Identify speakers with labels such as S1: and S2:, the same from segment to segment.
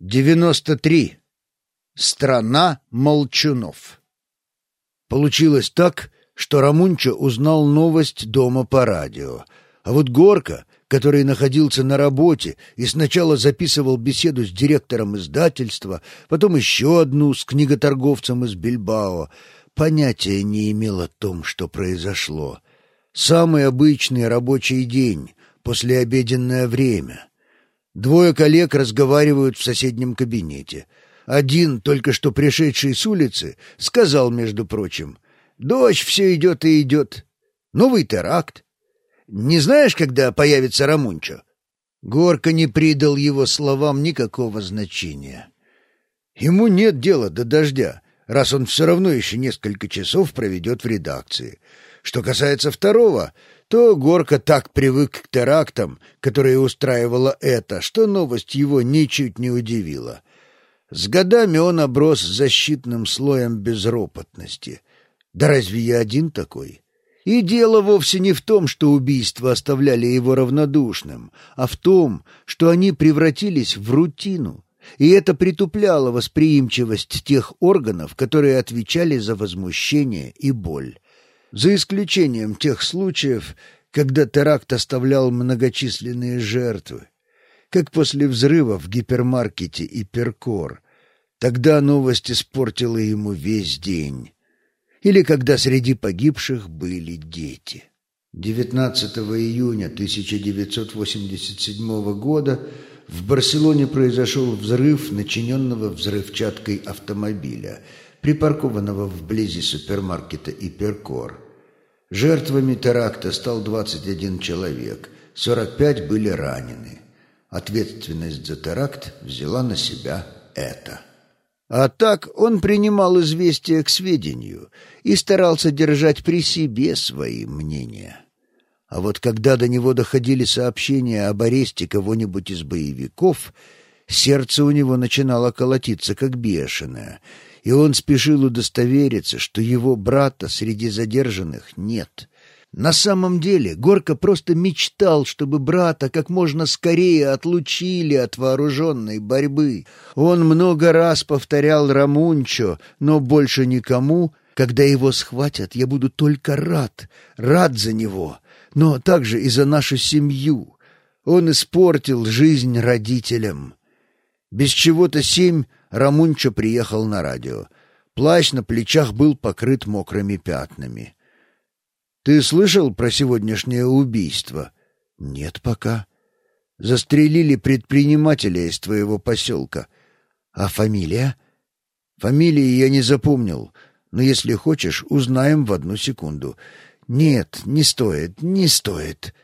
S1: 93. Страна молчунов. Получилось так, что Рамунчо узнал новость дома по радио, а вот Горка, который находился на работе и сначала записывал беседу с директором издательства, потом еще одну с книготорговцем из Бильбао, понятия не имел о том, что произошло. Самый обычный рабочий день, послеобеденное время — Двое коллег разговаривают в соседнем кабинете. Один, только что пришедший с улицы, сказал, между прочим, «Дождь все идет и идет. Новый теракт. Не знаешь, когда появится Рамунчо?» Горка не придал его словам никакого значения. Ему нет дела до дождя, раз он все равно еще несколько часов проведет в редакции. Что касается второго, то Горка так привык к терактам, которые устраивала это, что новость его ничуть не удивила. С годами он оброс защитным слоем безропотности. Да разве я один такой? И дело вовсе не в том, что убийства оставляли его равнодушным, а в том, что они превратились в рутину, и это притупляло восприимчивость тех органов, которые отвечали за возмущение и боль за исключением тех случаев, когда теракт оставлял многочисленные жертвы, как после взрыва в гипермаркете и Перкор. Тогда новость испортила ему весь день. Или когда среди погибших были дети. 19 июня 1987 года в Барселоне произошел взрыв начиненного взрывчаткой автомобиля — припаркованного вблизи супермаркета «Иперкор». Жертвами теракта стал 21 человек, 45 были ранены. Ответственность за теракт взяла на себя это. А так он принимал известия к сведению и старался держать при себе свои мнения. А вот когда до него доходили сообщения об аресте кого-нибудь из боевиков, сердце у него начинало колотиться как бешеное — и он спешил удостовериться, что его брата среди задержанных нет. На самом деле Горка просто мечтал, чтобы брата как можно скорее отлучили от вооруженной борьбы. Он много раз повторял Рамунчо, но больше никому. Когда его схватят, я буду только рад, рад за него, но также и за нашу семью. Он испортил жизнь родителям. Без чего-то семь Рамунчо приехал на радио. Плащ на плечах был покрыт мокрыми пятнами. «Ты слышал про сегодняшнее убийство?» «Нет пока». «Застрелили предпринимателя из твоего поселка. А фамилия?» «Фамилии я не запомнил, но если хочешь, узнаем в одну секунду». «Нет, не стоит, не стоит».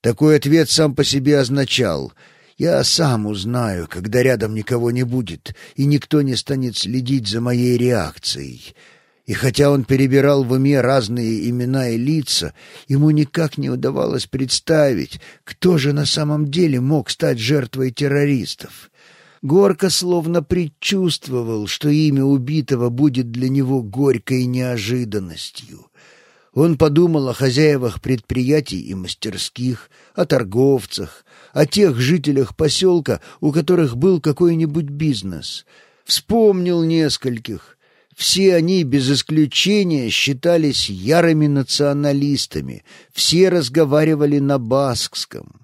S1: Такой ответ сам по себе означал — я сам узнаю, когда рядом никого не будет, и никто не станет следить за моей реакцией. И хотя он перебирал в уме разные имена и лица, ему никак не удавалось представить, кто же на самом деле мог стать жертвой террористов. Горка словно предчувствовал, что имя убитого будет для него горькой неожиданностью. Он подумал о хозяевах предприятий и мастерских, о торговцах, о тех жителях поселка, у которых был какой-нибудь бизнес. Вспомнил нескольких. Все они, без исключения, считались ярыми националистами, все разговаривали на баскском.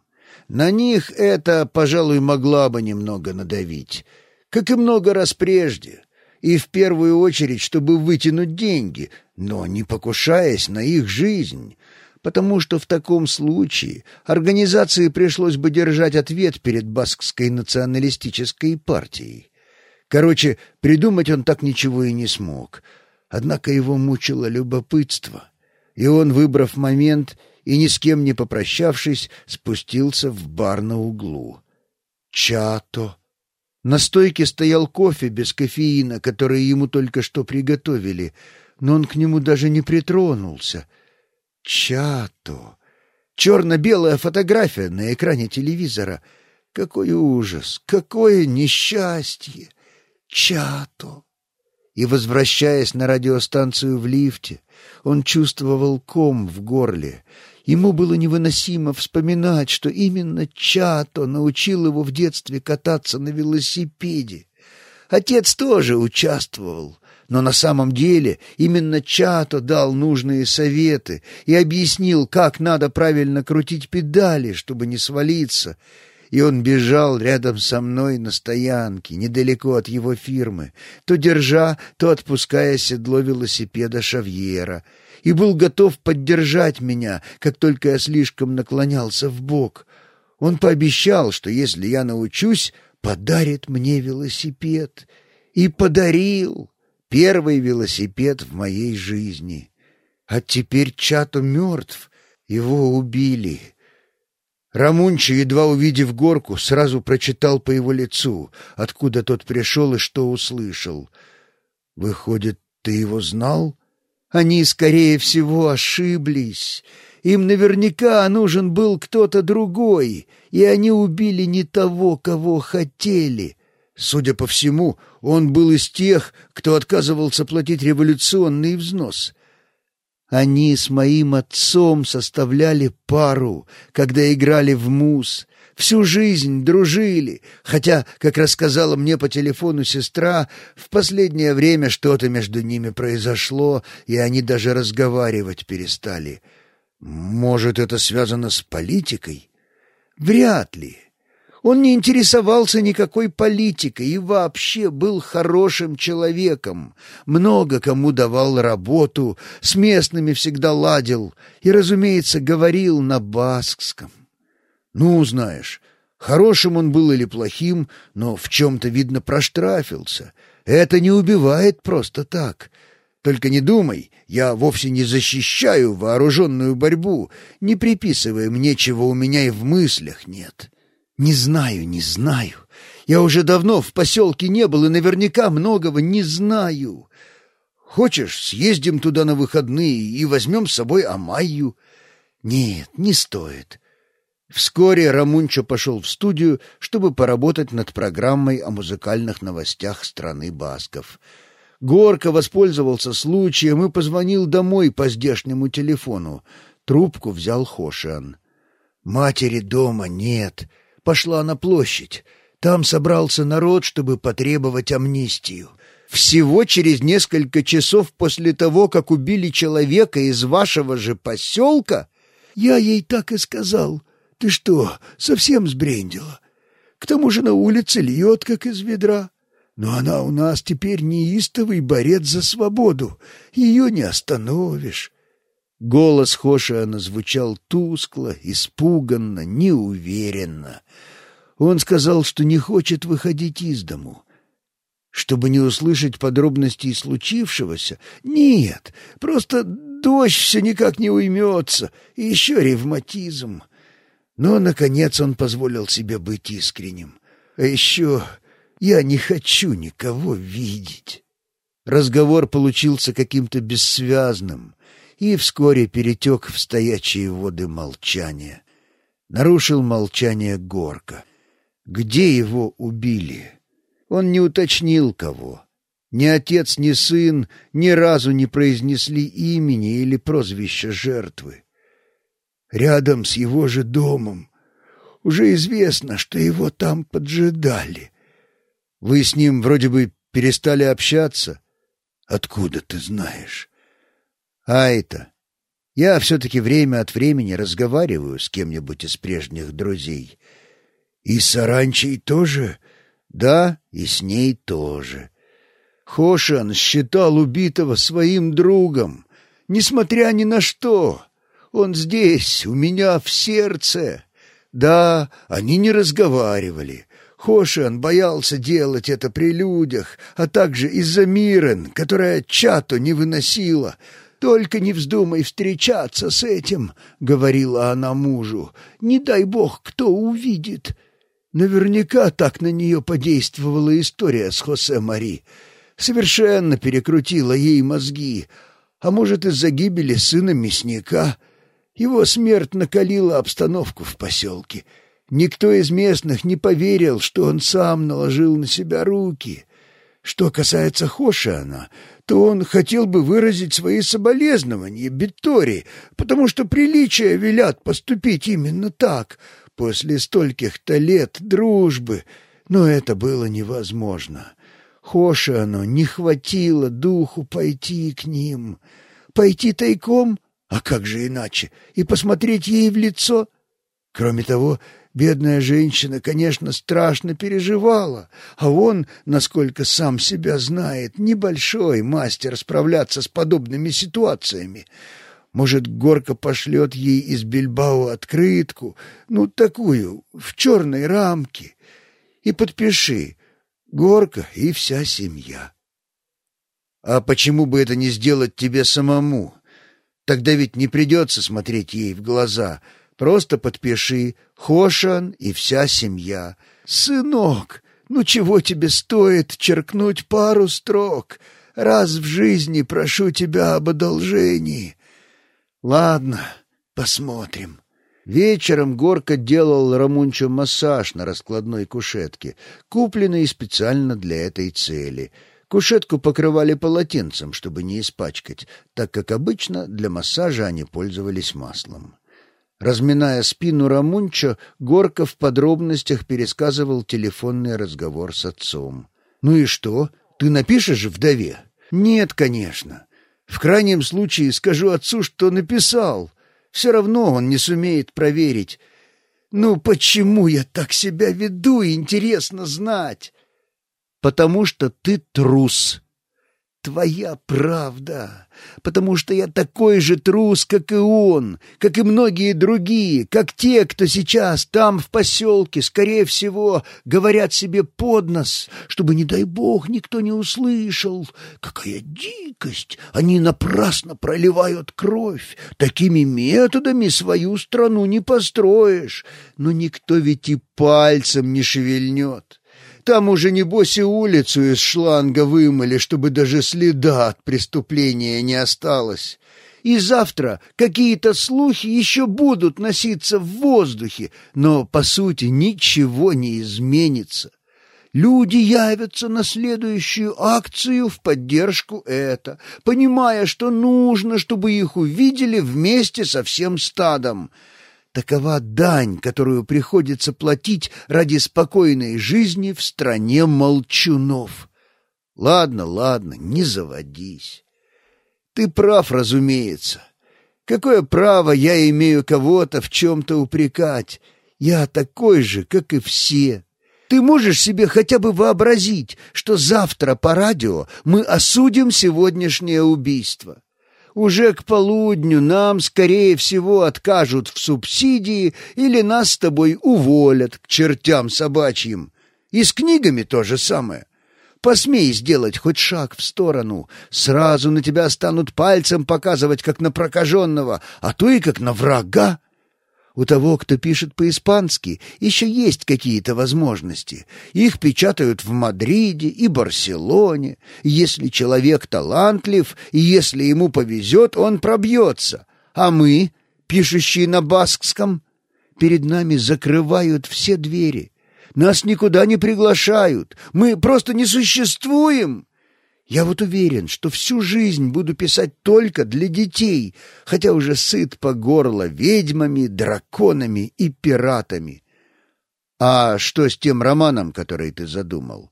S1: На них это, пожалуй, могла бы немного надавить, как и много раз прежде, и в первую очередь, чтобы вытянуть деньги, но не покушаясь на их жизнь, потому что в таком случае организации пришлось бы держать ответ перед Баскской националистической партией. Короче, придумать он так ничего и не смог. Однако его мучило любопытство, и он, выбрав момент и ни с кем не попрощавшись, спустился в бар на углу. Чато. На стойке стоял кофе без кофеина, который ему только что приготовили, но он к нему даже не притронулся — Чато. Черно-белая фотография на экране телевизора. Какой ужас! Какое несчастье! Чато! И, возвращаясь на радиостанцию в лифте, он чувствовал ком в горле. Ему было невыносимо вспоминать, что именно Чато научил его в детстве кататься на велосипеде. Отец тоже участвовал, но на самом деле именно Чато дал нужные советы и объяснил, как надо правильно крутить педали, чтобы не свалиться, и он бежал рядом со мной на стоянке, недалеко от его фирмы, то держа, то отпуская седло велосипеда Шавьера, и был готов поддержать меня, как только я слишком наклонялся в бок. Он пообещал, что если я научусь, подарит мне велосипед. И подарил первый велосипед в моей жизни. А теперь Чато мертв, его убили». Рамунчи, едва увидев горку, сразу прочитал по его лицу, откуда тот пришел и что услышал. «Выходит, ты его знал?» «Они, скорее всего, ошиблись. Им наверняка нужен был кто-то другой, и они убили не того, кого хотели». Судя по всему, он был из тех, кто отказывался платить революционный взнос. Они с моим отцом составляли пару, когда играли в мус. Всю жизнь дружили, хотя, как рассказала мне по телефону сестра, в последнее время что-то между ними произошло, и они даже разговаривать перестали. Может, это связано с политикой? Вряд ли. Он не интересовался никакой политикой и вообще был хорошим человеком. Много кому давал работу, с местными всегда ладил и, разумеется, говорил на баскском. Ну, знаешь, хорошим он был или плохим, но в чем-то, видно, проштрафился. Это не убивает просто так. Только не думай, я вовсе не защищаю вооруженную борьбу, не приписывая мне, чего у меня и в мыслях нет». «Не знаю, не знаю. Я уже давно в поселке не был и наверняка многого не знаю. Хочешь, съездим туда на выходные и возьмем с собой Амайю?» «Нет, не стоит». Вскоре Рамунчо пошел в студию, чтобы поработать над программой о музыкальных новостях страны басков. Горка воспользовался случаем и позвонил домой по здешнему телефону. Трубку взял Хошиан. «Матери дома нет пошла на площадь. Там собрался народ, чтобы потребовать амнистию. Всего через несколько часов после того, как убили человека из вашего же поселка? Я ей так и сказал. Ты что, совсем сбрендила? К тому же на улице льет, как из ведра. Но она у нас теперь неистовый борец за свободу. Ее не остановишь. Голос Хошиана звучал тускло, испуганно, неуверенно. Он сказал, что не хочет выходить из дому. Чтобы не услышать подробностей случившегося? Нет, просто дождь все никак не уймется, и еще ревматизм. Но, наконец, он позволил себе быть искренним. А еще я не хочу никого видеть. Разговор получился каким-то бессвязным — и вскоре перетек в стоячие воды молчания. Нарушил молчание Горка. Где его убили? Он не уточнил, кого. Ни отец, ни сын ни разу не произнесли имени или прозвища жертвы. Рядом с его же домом. Уже известно, что его там поджидали. Вы с ним вроде бы перестали общаться. Откуда ты знаешь? Айта, я все-таки время от времени разговариваю с кем-нибудь из прежних друзей. И с Аранчей тоже? Да, и с ней тоже. Хошан считал убитого своим другом, несмотря ни на что. Он здесь, у меня в сердце. Да, они не разговаривали. Хошиан боялся делать это при людях, а также из-за Мирен, которая чату не выносила, «Только не вздумай встречаться с этим», — говорила она мужу. «Не дай бог, кто увидит». Наверняка так на нее подействовала история с Хосе Мари. Совершенно перекрутила ей мозги. А может, из-за гибели сына мясника? Его смерть накалила обстановку в поселке. Никто из местных не поверил, что он сам наложил на себя руки. Что касается Хошиана, то он хотел бы выразить свои соболезнования Беттори, потому что приличия велят поступить именно так, после стольких-то лет дружбы, но это было невозможно. Хошиану не хватило духу пойти к ним. Пойти тайком? А как же иначе? И посмотреть ей в лицо? Кроме того, Бедная женщина, конечно, страшно переживала, а он, насколько сам себя знает, небольшой мастер справляться с подобными ситуациями. Может, Горка пошлет ей из Бильбао открытку, ну, такую, в черной рамке, и подпиши «Горка и вся семья». А почему бы это не сделать тебе самому? Тогда ведь не придется смотреть ей в глаза — Просто подпиши «Хошан и вся семья». «Сынок, ну чего тебе стоит черкнуть пару строк? Раз в жизни прошу тебя об одолжении». «Ладно, посмотрим». Вечером Горка делал Рамунчо массаж на раскладной кушетке, купленной специально для этой цели. Кушетку покрывали полотенцем, чтобы не испачкать, так как обычно для массажа они пользовались маслом. Разминая спину Рамунчо, Горка в подробностях пересказывал телефонный разговор с отцом. «Ну и что? Ты напишешь вдове?» «Нет, конечно. В крайнем случае скажу отцу, что написал. Все равно он не сумеет проверить. Ну почему я так себя веду, интересно знать?» «Потому что ты трус», Твоя правда, потому что я такой же трус, как и он, как и многие другие, как те, кто сейчас там в поселке, скорее всего, говорят себе под нос, чтобы, не дай бог, никто не услышал. Какая дикость! Они напрасно проливают кровь. Такими методами свою страну не построишь. Но никто ведь и пальцем не шевельнет. Там уже, небось, и улицу из шланга вымыли, чтобы даже следа от преступления не осталось. И завтра какие-то слухи еще будут носиться в воздухе, но, по сути, ничего не изменится. Люди явятся на следующую акцию в поддержку это, понимая, что нужно, чтобы их увидели вместе со всем стадом. Такова дань, которую приходится платить ради спокойной жизни в стране молчунов. Ладно, ладно, не заводись. Ты прав, разумеется. Какое право я имею кого-то в чем-то упрекать? Я такой же, как и все. Ты можешь себе хотя бы вообразить, что завтра по радио мы осудим сегодняшнее убийство? Уже к полудню нам, скорее всего, откажут в субсидии или нас с тобой уволят к чертям собачьим. И с книгами то же самое. Посмей сделать хоть шаг в сторону, сразу на тебя станут пальцем показывать, как на прокаженного, а то и как на врага. У того, кто пишет по-испански, еще есть какие-то возможности. Их печатают в Мадриде и Барселоне. Если человек талантлив, и если ему повезет, он пробьется. А мы, пишущие на баскском, перед нами закрывают все двери. Нас никуда не приглашают. Мы просто не существуем. Я вот уверен, что всю жизнь буду писать только для детей, хотя уже сыт по горло ведьмами, драконами и пиратами. А что с тем романом, который ты задумал?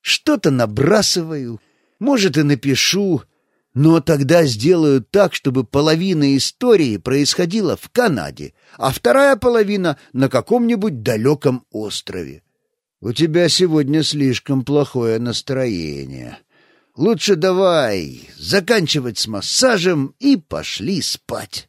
S1: Что-то набрасываю, может, и напишу, но тогда сделаю так, чтобы половина истории происходила в Канаде, а вторая половина на каком-нибудь далеком острове. У тебя сегодня слишком плохое настроение. Лучше давай заканчивать с массажем и пошли спать.